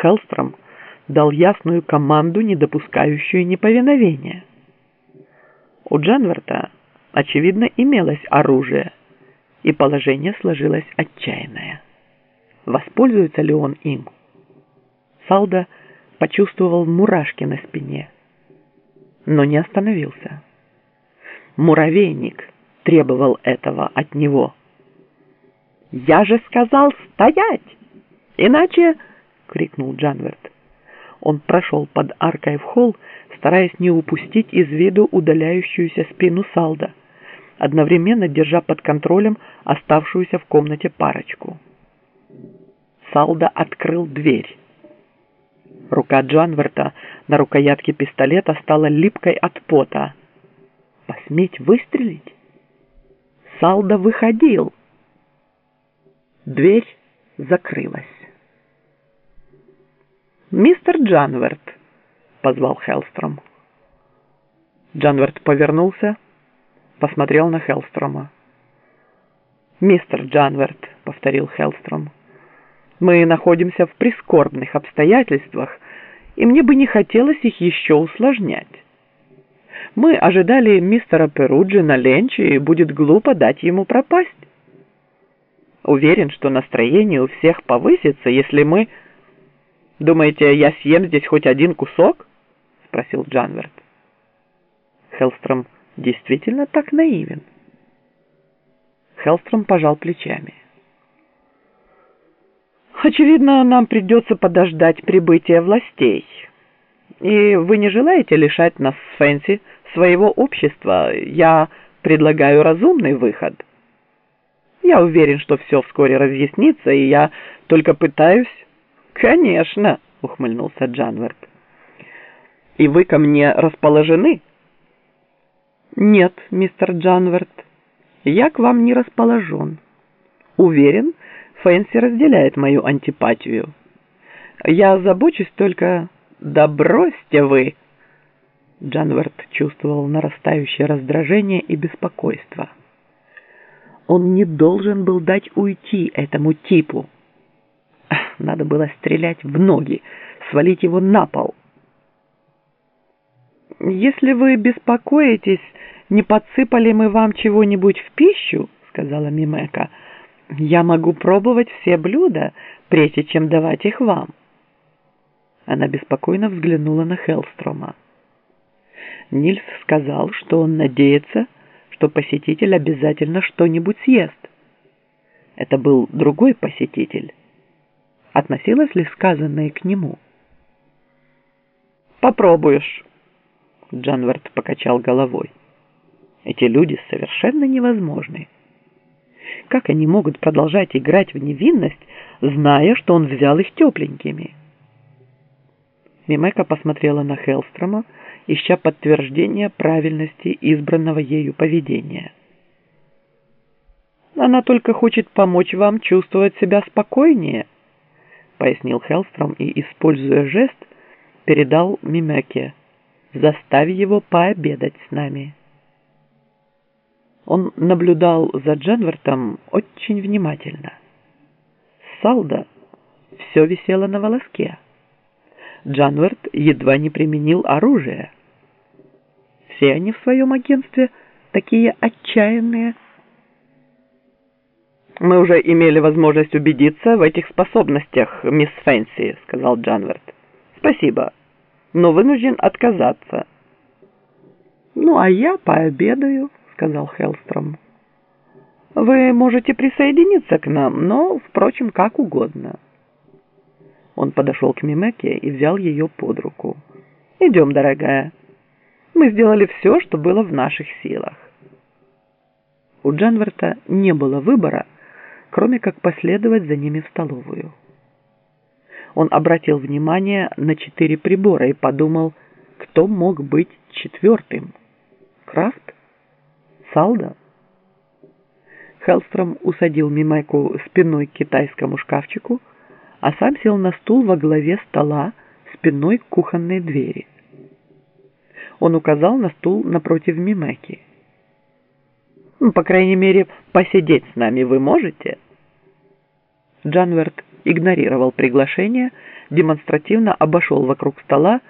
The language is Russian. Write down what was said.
Хеллстром дал ясную команду, не допускающую неповиновения. У Джанверта, очевидно, имелось оружие, и положение сложилось отчаянное. Воспользуется ли он им? Салда почувствовал мурашки на спине, но не остановился. Муравейник требовал этого от него. «Я же сказал стоять! Иначе...» — крикнул Джанверт. Он прошел под аркой в холл, стараясь не упустить из виду удаляющуюся спину Салда, одновременно держа под контролем оставшуюся в комнате парочку. Салда открыл дверь. Рука Джанверта на рукоятке пистолета стала липкой от пота. Посметь выстрелить? Салда выходил. Дверь закрылась. «Мистер Джанверт», — позвал Хеллстром. Джанверт повернулся, посмотрел на Хеллстрома. «Мистер Джанверт», — повторил Хеллстром, — «мы находимся в прискорбных обстоятельствах, и мне бы не хотелось их еще усложнять. Мы ожидали мистера Перуджи на ленче, и будет глупо дать ему пропасть. Уверен, что настроение у всех повысится, если мы...» «Думаете, я съем здесь хоть один кусок?» — спросил Джанверт. Хеллстром действительно так наивен. Хеллстром пожал плечами. «Очевидно, нам придется подождать прибытия властей. И вы не желаете лишать нас с Фэнси своего общества? Я предлагаю разумный выход. Я уверен, что все вскоре разъяснится, и я только пытаюсь «Конечно», — ухмыльнулся Джанверт. «И вы ко мне расположены?» «Нет, мистер Джанверт, я к вам не расположен. Уверен, Фэнси разделяет мою антипатию. Я забочусь только... Да бросьте вы!» Джанверт чувствовал нарастающее раздражение и беспокойство. Он не должен был дать уйти этому типу. Надо было стрелять в ноги, свалить его на пол. «Если вы беспокоитесь, не подсыпали мы вам чего-нибудь в пищу, — сказала Мимека, — я могу пробовать все блюда, прежде чем давать их вам». Она беспокойно взглянула на Хеллстрома. Нильс сказал, что он надеется, что посетитель обязательно что-нибудь съест. Это был другой посетитель относилось ли сказанное к нему. «Попробуешь», — Джанверт покачал головой. «Эти люди совершенно невозможны. Как они могут продолжать играть в невинность, зная, что он взял их тепленькими?» Мимека посмотрела на Хелстрома, ища подтверждения правильности избранного ею поведения. «Она только хочет помочь вам чувствовать себя спокойнее», пояснил Хеллстром и, используя жест, передал Мимеке. «Заставь его пообедать с нами». Он наблюдал за Дженвертом очень внимательно. Салда все висело на волоске. Джанверт едва не применил оружие. Все они в своем агентстве такие отчаянные, «Мы уже имели возможность убедиться в этих способностях, мисс Фэнси», — сказал Джанверт. «Спасибо, но вынужден отказаться». «Ну, а я пообедаю», — сказал Хеллстром. «Вы можете присоединиться к нам, но, впрочем, как угодно». Он подошел к Мимеке и взял ее под руку. «Идем, дорогая. Мы сделали все, что было в наших силах». У Джанверта не было выбора, кроме как последовать за ними в столовую. Он обратил внимание на четыре прибора и подумал, кто мог быть четвертым. Крафт? Салда? Хеллстром усадил Мимайку спиной к китайскому шкафчику, а сам сел на стул во главе стола спиной к кухонной двери. Он указал на стул напротив Мимайки. Ну, по крайней мере, посидеть с нами вы можете?» Джанверт игнорировал приглашение, демонстративно обошел вокруг стола